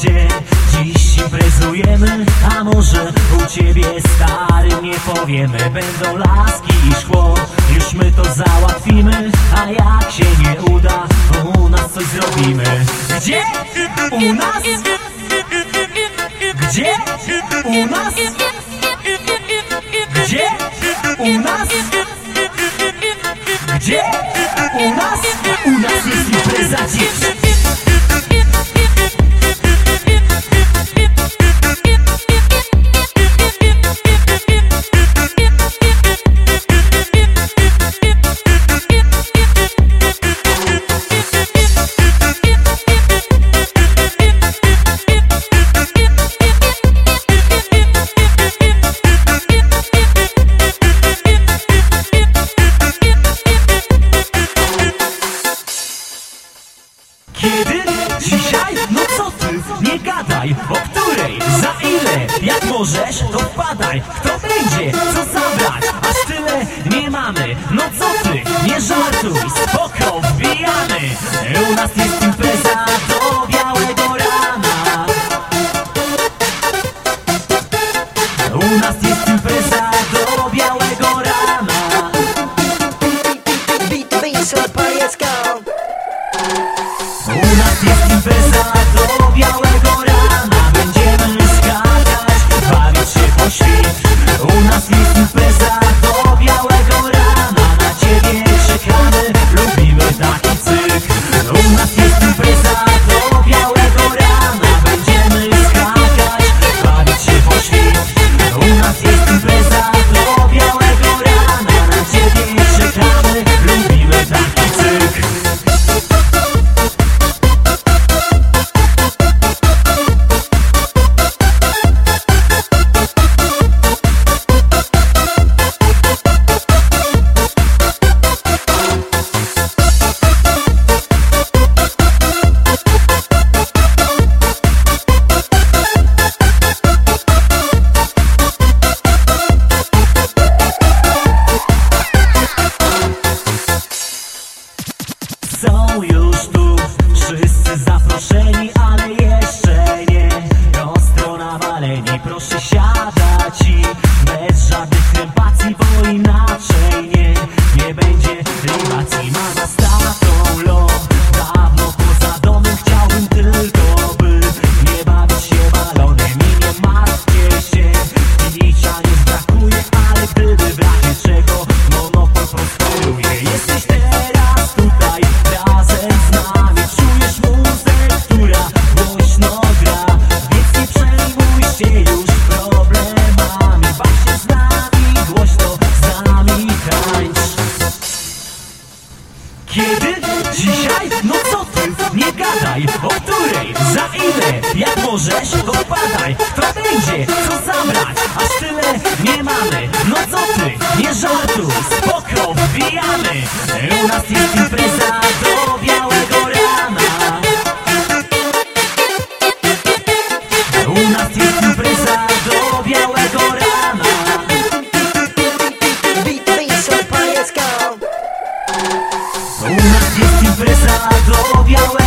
gdzie dziś imprezujemy A może u ciebie stary nie powiemy Będą laski i szkło, już my to załatwimy A jak się nie uda, to u nas coś zrobimy Gdzie? U nas? Gdzie? U nas? Gdzie? U nas? Gdzie? U nas? U nas jest impreza dziś Kiedy? Dzisiaj? No co ty? Nie gadaj! O której? Za ile? Jak możesz, to wpadaj! Kto będzie? Co zabrać? Aż tyle nie mamy! No co ty? Nie żartuj! Spoko, wbijamy! U nas jest impreza Nie będzie libacji, Gadaj! O której? Za ile? Jak możesz? To wpadaj! Kto będzie? Co zabrać? Aż tyle nie mamy! No co ty? Nie żartuj! Spoko, wbijamy! U nas jest impreza do białego rana U nas jest impreza do białego rana. U nas jest impreza do białego rana